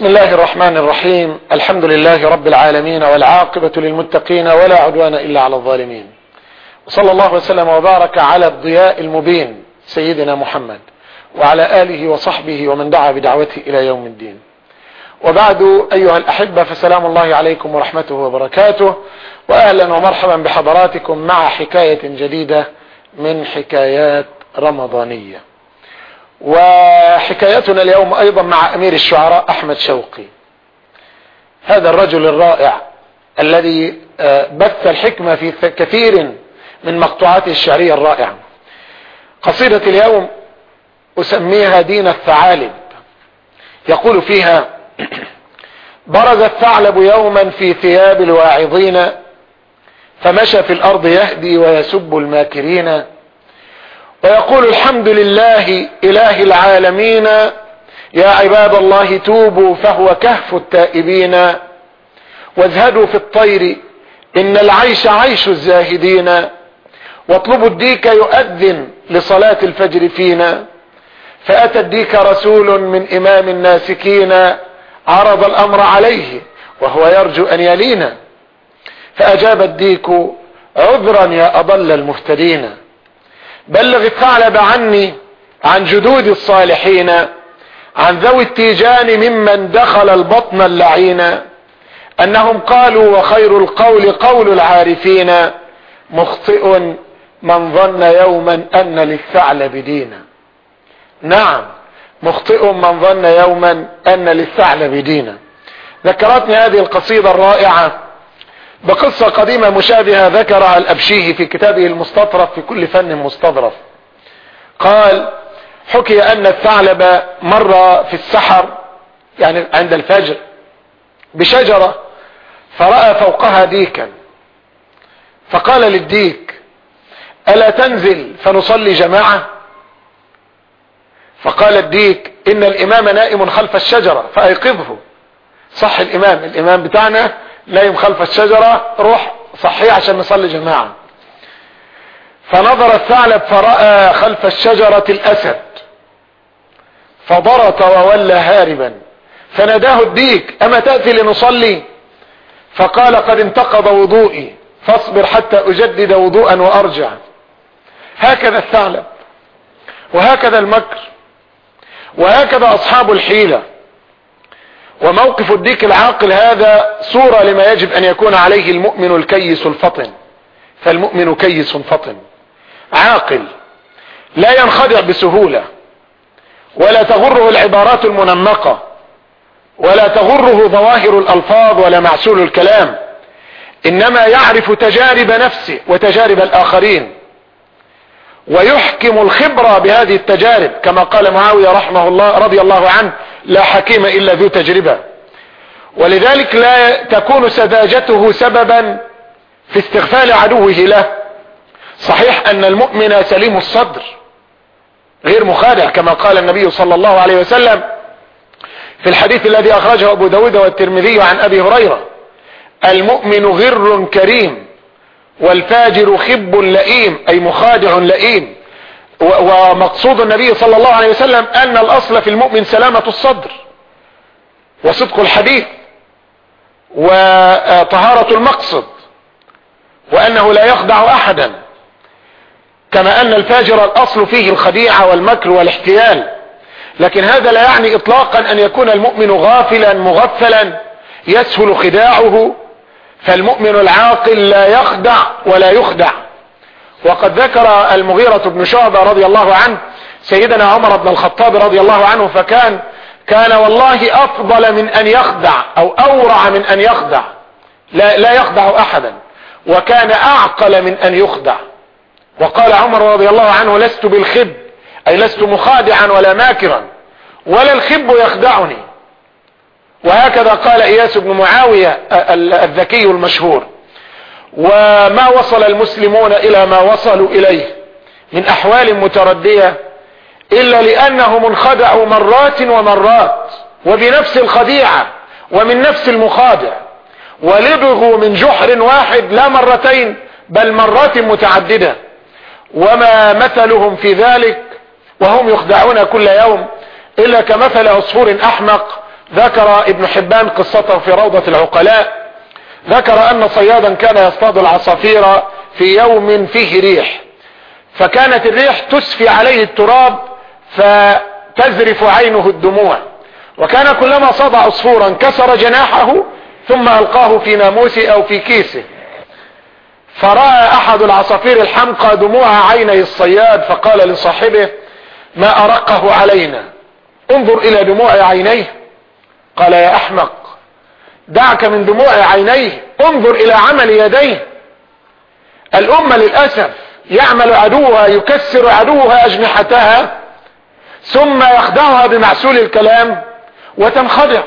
بسم الله الرحمن الرحيم. الحمد لله رب العالمين والعاقبة للمتقين ولا عدوان إلا على الظالمين. وصلى الله وسلم وبارك على الضياء المبين سيدنا محمد وعلى آله وصحبه ومن دعا بدعوته إلى يوم الدين. وبعد أيها الأحبة فسلام الله عليكم ورحمته وبركاته. وأهلا ومرحبا بحضراتكم مع حكاية جديدة من حكايات رمضانية. وحكايتنا اليوم أيضا مع أمير الشعراء أحمد شوقي. هذا الرجل الرائع الذي بث الحكمة في كثير من مقطوعاته الشعرية الرائعة. قصيدة اليوم أسميها دين الثعالب. يقول فيها برز الثعلب يوما في ثياب الواعظين فمشى في الأرض يهدي ويسب الماكرين ويقول الحمد لله إله العالمين يا عباد الله توبوا فهو كهف التائبين. وازهدوا في الطير إن العيش عيش الزاهدين. واطلبوا الديك يؤذن لصلاة الفجر فينا. فأتى الديك رسول من إمام الناسكين عرض الأمر عليه وهو يرجو أن يلينا فأجاب الديك عذرا يا أضل المفتدين. بلغ الثعلب عني عن جدود الصالحين عن ذوي التيجان ممن دخل البطن اللعين أنهم قالوا وخير القول قول العارفين مخطئ من ظن يوما أن للثعلب دينا. نعم مخطئ من ظن يوما أن للثعلب دينا. ذكرتني هذه القصيدة الرائعة بقصة قديمة مشابهة ذكرها الأبشيهي في كتابه المستطرف في كل فن مستظرف. قال حكي أن الثعلب مر في السحر يعني عند الفجر بشجرة فرأى فوقها ديكا. فقال للديك ألا تنزل فنصلي جماعة؟ فقال الديك إن الإمام نائم خلف الشجرة فأيقظه. صح الإمام الإمام بتاعنا نايم خلف الشجرة روح صحيه عشان نصلي جماعة. فنظر الثعلب فرأى خلف الشجرة الأسد. فضرط وولى هاربا. فناداه الديك أما تأتي لنصلي؟ فقال قد انتقض وضوئي فاصبر حتى أجدد وضوءا وأرجع. هكذا الثعلب وهكذا المكر وهكذا أصحاب الحيلة. وموقف الديك العاقل هذا صورة لما يجب أن يكون عليه المؤمن الكيس الفطن. فالمؤمن كيس فطن. عاقل. لا ينخدع بسهولة. ولا تغره العبارات المنمقة. ولا تغره ظواهر الألفاظ ولا معسول الكلام. إنما يعرف تجارب نفسه وتجارب الآخرين. ويحكم الخبرة بهذه التجارب. كما قال معاوية رحمه الله رضي الله عنه لا حكيم إلا ذو تجربة. ولذلك لا تكون سذاجته سببا في استغفال عدوه له. صحيح أن المؤمن سليم الصدر غير مخادع كما قال النبي صلى الله عليه وسلم في الحديث الذي أخرجه أبو داود والترمذي عن أبي هريرة. المؤمن غر كريم والفاجر خب لئيم أي مخادع لئيم. ومقصود النبي صلى الله عليه وسلم أن الأصل في المؤمن سلامة الصدر وصدق الحديث وطهارة المقصد وأنه لا يخدع أحدا. كما أن الفاجر الأصل فيه الخديعة والمكر والاحتيال. لكن هذا لا يعني اطلاقا أن يكون المؤمن غافلا مغفلا يسهل خداعه فالمؤمن العاقل لا يخدع ولا يخدع. وقد ذكر المغيرة بن شعبة رضي الله عنه سيدنا عمر بن الخطاب رضي الله عنه فكان كان والله أفضل من أن يخدع أو أورع من أن يخدع. لا, لا يخدع أحدا. وكان أعقل من أن يخدع. وقال عمر رضي الله عنه لست بالخب أي لست مخادعا ولا ماكرا ولا الخب يخدعني. وهكذا قال إياس بن معاوية الذكي المشهور. وما وصل المسلمون إلى ما وصلوا إليه من أحوال متردية إلا لأنهم انخدعوا مرات ومرات وبنفس الخديعة ومن نفس المخادع ولبغوا من جحر واحد لا مرتين بل مرات متعددة. وما مثلهم في ذلك وهم يخدعون كل يوم إلا كمثل عصفور أحمق ذكر ابن حبان قصته في روضة العقلاء. ذكر أن صيادا كان يصطاد العصافير في يوم فيه ريح. فكانت الريح تسفي عليه التراب فتزرف عينه الدموع. وكان كلما صاد عصفورا كسر جناحه ثم ألقاه في ناموسه أو في كيسه. فرأى أحد العصافير الحمقى دموع عيني الصياد فقال لصاحبه ما أرقه علينا. انظر إلى دموع عينيه. قال يا أحمق دعك من دموع عينيه انظر إلى عمل يديه. الأمة للأسف يعمل عدوها يكسر عدوها أجنحتها ثم يخدعها بمعسول الكلام وتنخدع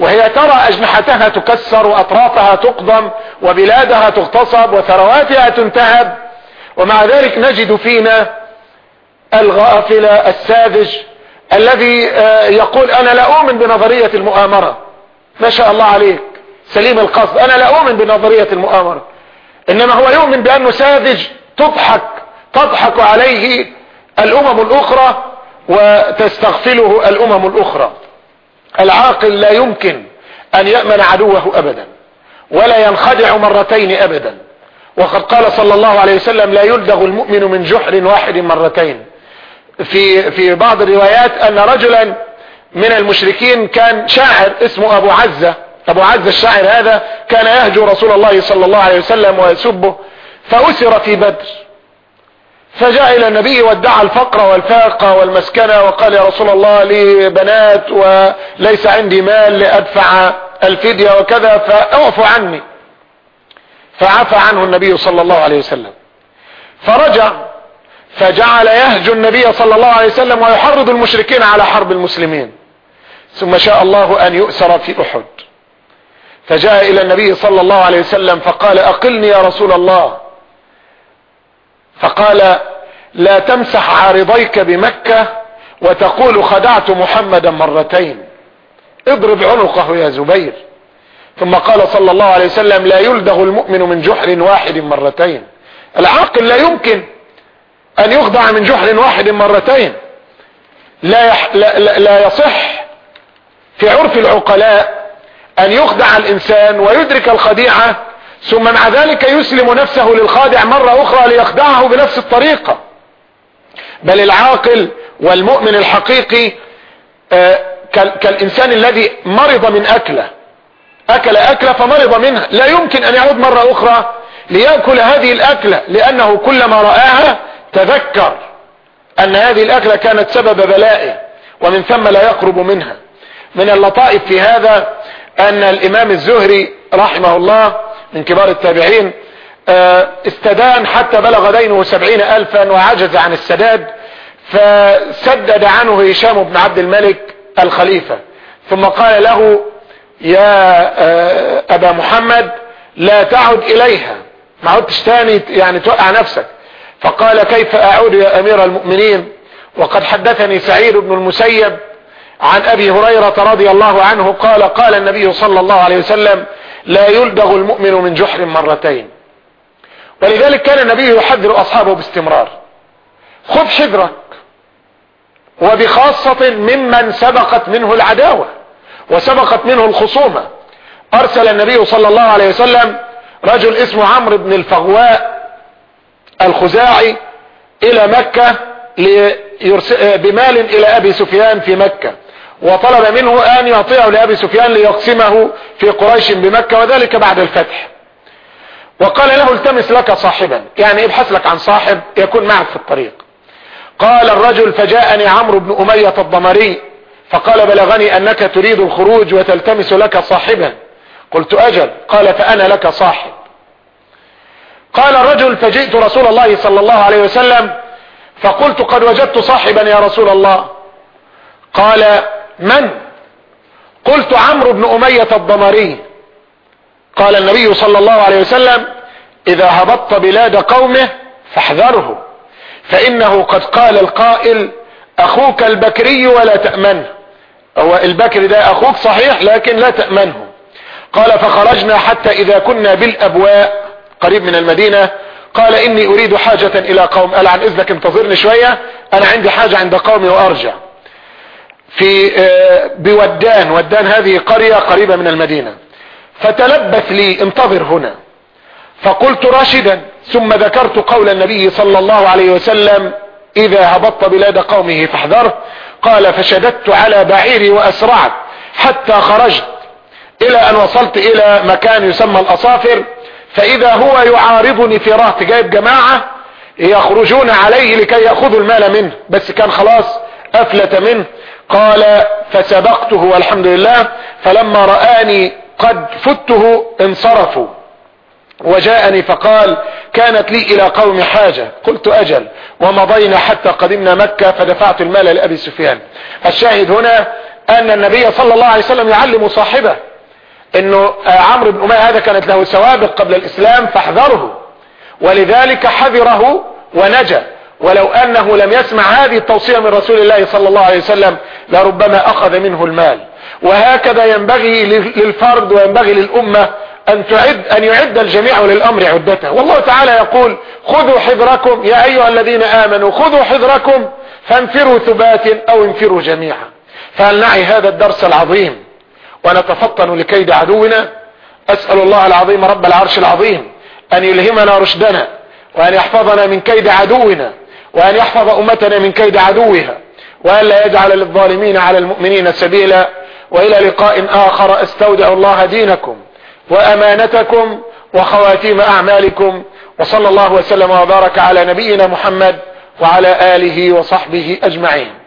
وهي ترى أجنحتها تكسر وأطرافها تقضم وبلادها تغتصب وثرواتها تنتهب. ومع ذلك نجد فينا الغافل الساذج الذي آه، يقول أنا لا أؤمن بنظرية المؤامرة. ما شاء الله عليك. سليم القصد. أنا لا أؤمن بنظرية المؤامرة. إنما هو يؤمن بانه ساذج تضحك تضحك عليه الأمم الأخرى وتستغفله الأمم الأخرى. العاقل لا يمكن أن يأمن عدوه ابدا ولا ينخدع مرتين ابدا. وقد قال صلى الله عليه وسلم لا يلدغ المؤمن من جحر واحد مرتين. في في بعض الروايات أن رجلا من المشركين كان شاعر اسمه أبو عزة. أبو عزة الشاعر هذا كان يهجو رسول الله صلى الله عليه وسلم ويسبه فأسر في بدر. فجاء إلى النبي وادعى الفقر والفاقة والمسكنة وقال يا رسول الله لي بنات وليس عندي مال لأدفع الفدية وكذا فاعفوا عني. فعفى عنه النبي صلى الله عليه وسلم. فرجع فجعل يهجو النبي صلى الله عليه وسلم ويحرض المشركين على حرب المسلمين. ثم شاء الله أن يؤسر في أحد. فجاء إلى النبي صلى الله عليه وسلم فقال أقلني يا رسول الله. فقال لا تمسح عارضيك بمكة وتقول خدعت محمدا مرتين. اضرب عنقه يا زبير. ثم قال صلى الله عليه وسلم لا يلدغ المؤمن من جحر واحد مرتين. العاقل لا يمكن أن يخضع من جحر واحد مرتين. لا, يح لا, لا, لا يصح في عرف العقلاء أن يخدع الإنسان ويدرك الخديعة ثم مع ذلك يسلم نفسه للخادع مرة أخرى ليخدعه بنفس الطريقة. بل العاقل والمؤمن الحقيقي آه كالإنسان الذي مرض من أكلة أكل أكلة فمرض منها لا يمكن أن يعود مرة أخرى ليأكل هذه الأكلة لأنه كلما رآها تذكر أن هذه الأكلة كانت سبب بلائه ومن ثم لا يقرب منها. من اللطائف في هذا أن الإمام الزهري رحمه الله من كبار التابعين آه، استدان حتى بلغ دينه سبعين الفا وعجز عن السداد فسدد عنه هشام بن عبد الملك الخليفة. ثم قال له يا آه، أبا محمد لا تعد إليها. ما عدتش تاني يعني توقع نفسك. فقال كيف أعود يا أمير المؤمنين؟ وقد حدثني سعيد بن المسيب عن أبي هريرة رضي الله عنه قال قال النبي صلى الله عليه وسلم لا يلدغ المؤمن من جحر مرتين. ولذلك كان النبي يحذر أصحابه باستمرار. خذ حذرك وبخاصة ممن سبقت منه العداوة وسبقت منه الخصومة. أرسل النبي صلى الله عليه وسلم رجل اسمه عمرو بن الفغواء الخزاعي إلى مكة بمال إلى أبي سفيان في مكة. وطلب منه أن يعطيه لأبي سفيان ليقسمه في قريش بمكة وذلك بعد الفتح. وقال له التمس لك صاحبا. يعني ابحث لك عن صاحب يكون معك في الطريق. قال الرجل فجاءني عمرو بن أمية الضمري فقال بلغني أنك تريد الخروج وتلتمس لك صاحبا. قلت أجل. قال فأنا لك صاحب. قال الرجل فجئت رسول الله صلى الله عليه وسلم فقلت قد وجدت صاحبا يا رسول الله. قال من؟ قلت عمرو بن أمية الضمري قال النبي صلى الله عليه وسلم إذا هبطت بلاد قومه فاحذره فإنه قد قال القائل أخوك البكري ولا تأمنه هو البكري ده أخوك صحيح لكن لا تأمنه. قال فخرجنا حتى إذا كنا بالأبواء. قريب من المدينة قال إني أريد حاجة إلى قوم قال عن إذنك انتظرني شوية أنا عندي حاجة عند قومي وأرجع. في آه، بودان ودان هذه قرية قريبة من المدينة. فتلبث لي انتظر هنا. فقلت راشدا ثم ذكرت قول النبي صلى الله عليه وسلم إذا هبطت بلاد قومه فاحذره قال فشددت على بعيري وأسرعت حتى خرجت إلى أن وصلت إلى مكان يسمى الأصافر. فإذا هو يعارضني في رهط جايب جماعة يخرجون عليه لكي يأخذوا المال منه. بس كان خلاص أفلت منه. قال فسبقته والحمد لله. فلما رآني قد فته انصرفوا. وجاءني فقال كانت لي إلى قوم حاجة. قلت أجل. ومضينا حتى قدمنا مكة فدفعت المال لأبي سفيان. الشاهد هنا أن النبي صلى الله عليه وسلم يعلم صاحبه. إنه عمرو بن أمية هذا كانت له سوابق قبل الإسلام فاحذره. ولذلك حذره ونجا. ولو أنه لم يسمع هذه التوصية من رسول الله صلى الله عليه وسلم لربما أخذ منه المال. وهكذا ينبغي للفرد وينبغي للأمة أن تعد أن يعد الجميع للأمر عدته. والله تعالى يقول خذوا حذركم يا أيها الذين آمنوا خذوا حذركم فانفروا ثبات أو انفروا جميعا. فهل نعي هذا الدرس العظيم. ونتفطن لكيد عدونا. أسأل الله العظيم رب العرش العظيم أن يلهمنا رشدنا وأن يحفظنا من كيد عدونا وأن يحفظ أمتنا من كيد عدوها وأن لا يجعل للظالمين على المؤمنين سبيلا. وإلى لقاء آخر أستودع الله دينكم وأمانتكم وخواتيم أعمالكم. وصلى الله وسلم وبارك على نبينا محمد وعلى آله وصحبه أجمعين.